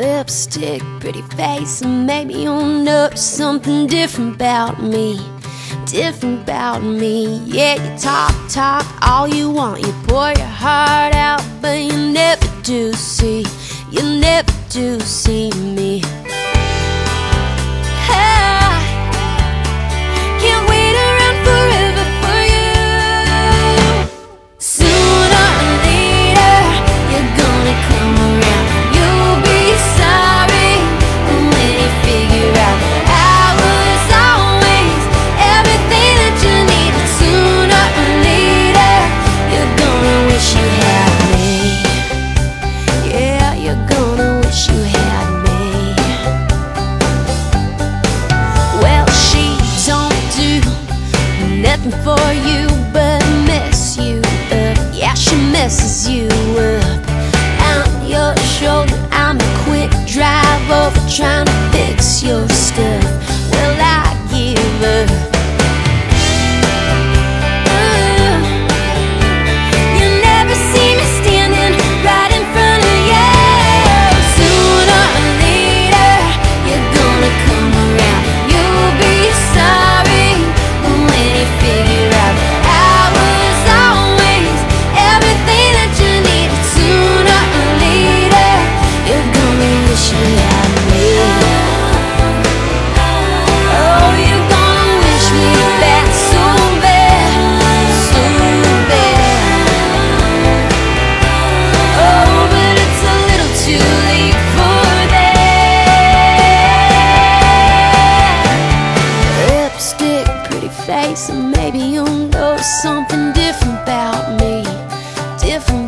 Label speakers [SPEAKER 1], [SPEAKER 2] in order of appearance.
[SPEAKER 1] lipstick, pretty face, and maybe you'll notice something different about me. Different about me, yeah. You talk, talk all you want, you pour your heart out, but you never do see, you never do see before you. face, and maybe you'll know something different about me. Different.